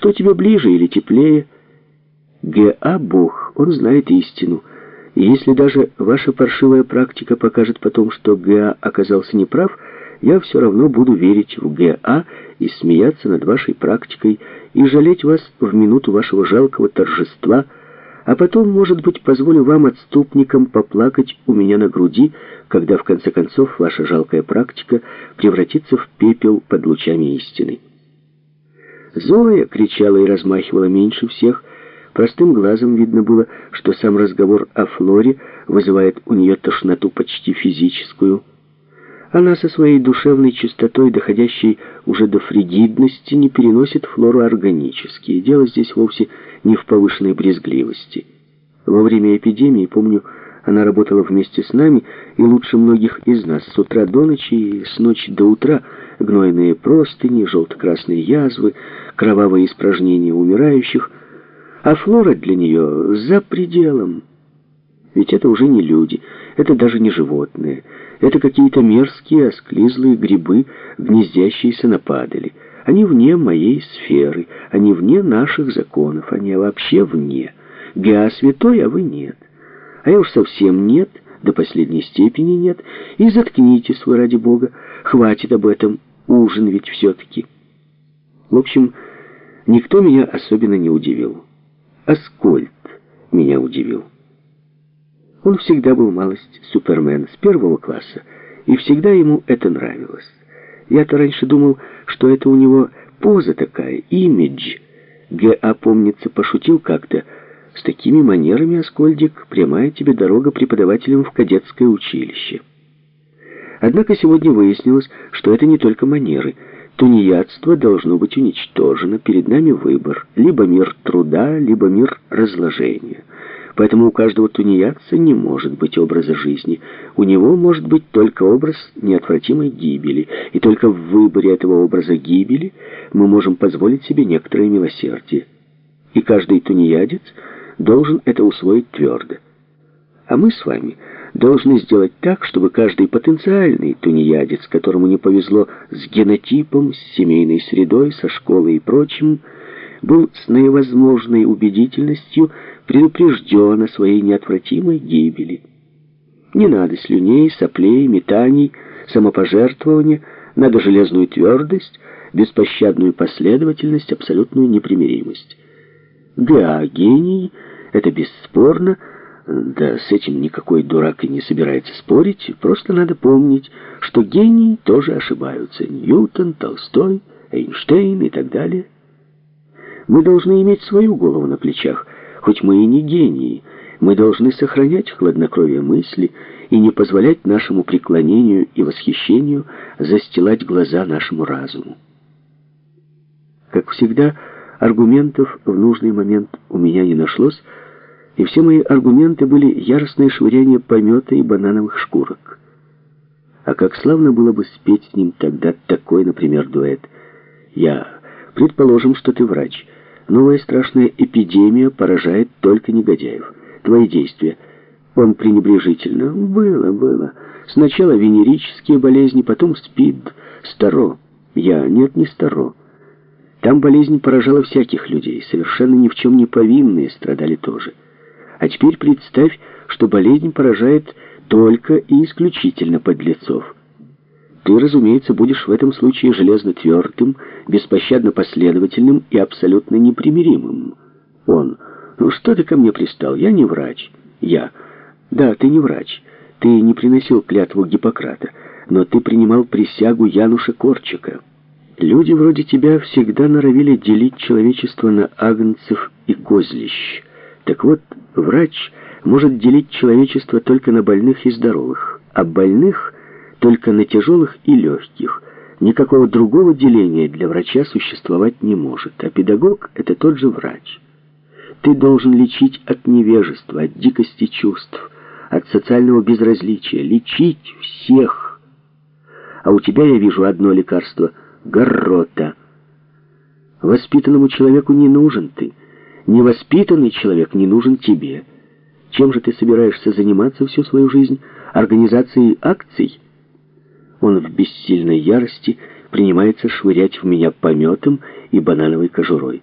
Что тебе ближе или теплее? Г.А. Бог, он знает истину. И если даже ваша паршивая практика покажет потом, что Г.А. оказался неправ, я все равно буду верить в Г.А. и смеяться над вашей практикой, и жалеть вас в минуту вашего жалкого торжества, а потом, может быть, позволю вам, отступникам, поплакать у меня на груди, когда, в конце концов, ваша жалкая практика превратится в пепел под лучами истины. Зоя кричала и размахивала меньше всех. Простым глазом видно было, что сам разговор о Флоре вызывает у нее тошноту почти физическую. Она со своей душевной чистотой, доходящей уже до фригидности, не переносит Флору органически. И дело здесь вовсе не в повышенной брезгливости. Во время эпидемии, помню, она работала вместе с нами и лучше многих из нас с утра до ночи и с ночи до утра гнойные простыни, желто-красные язвы, кровавые испражнения умирающих, а флора для нее за пределом. Ведь это уже не люди, это даже не животные, это какие-то мерзкие, осклизлые грибы, гнездящиеся на падали. Они вне моей сферы, они вне наших законов, они вообще вне. Геа святой, а вы нет. А я уж совсем нет, до последней степени нет. И заткнитесь вы, ради Бога. Хватит об этом, ужин ведь все-таки. В общем, никто меня особенно не удивил. Аскольд меня удивил. Он всегда был малость супермен с первого класса, и всегда ему это нравилось. Я-то раньше думал, что это у него поза такая, имидж. Г.А. помнится, пошутил как-то, с такими манерами, Аскольдик, прямая тебе дорога преподавателям в кадетское училище. Однако сегодня выяснилось, что это не только манеры. Тунеядство должно быть уничтожено. Перед нами выбор. Либо мир труда, либо мир разложения. Поэтому у каждого тунеядца не может быть образа жизни. У него может быть только образ неотвратимой гибели. И только в выборе этого образа гибели мы можем позволить себе некоторое милосердие. И каждый тунеядец должен это усвоить твердо. А мы с вами должны сделать так, чтобы каждый потенциальный тунеядец, которому не повезло с генотипом, с семейной средой, со школой и прочим, был с наивозможной убедительностью предупрежден о своей неотвратимой гибели. Не надо слюней, соплей, метаний, самопожертвования, надо железную твердость, беспощадную последовательность, абсолютную непримиримость. Да, гений — это бесспорно, да с этим никакой дурак и не собирается спорить, просто надо помнить, что гении тоже ошибаются. Ньютон, Толстой, Эйнштейн и так далее. Мы должны иметь свою голову на плечах, хоть мы и не гении. Мы должны сохранять хладнокровие мысли и не позволять нашему преклонению и восхищению застилать глаза нашему разуму. Как всегда, Аргументов в нужный момент у меня не нашлось, и все мои аргументы были яростное швыряние помета и банановых шкурок. А как славно было бы спеть с ним тогда такой, например, дуэт. Я, предположим, что ты врач. Новая страшная эпидемия поражает только негодяев. Твои действия. Он пренебрежительно. Было, было. Сначала венерические болезни, потом СПИД, старо. Я, нет, не старо. Там болезнь поражала всяких людей, совершенно ни в чем не повинные страдали тоже. А теперь представь, что болезнь поражает только и исключительно подлецов. Ты, разумеется, будешь в этом случае железно твердым, беспощадно последовательным и абсолютно непримиримым. Он. Ну что ты ко мне пристал? Я не врач. Я. Да, ты не врач. Ты не приносил клятву Гиппократа, но ты принимал присягу Януша Корчика. Люди вроде тебя всегда норовили делить человечество на агнцев и козлищ. Так вот, врач может делить человечество только на больных и здоровых, а больных только на тяжелых и легких. Никакого другого деления для врача существовать не может, а педагог — это тот же врач. Ты должен лечить от невежества, от дикости чувств, от социального безразличия, лечить всех. А у тебя я вижу одно лекарство — Гаррота. Воспитанному человеку не нужен ты. Невоспитанный человек не нужен тебе. Чем же ты собираешься заниматься всю свою жизнь? Организацией акций? Он в бессильной ярости принимается швырять в меня пометом и банановой кожурой.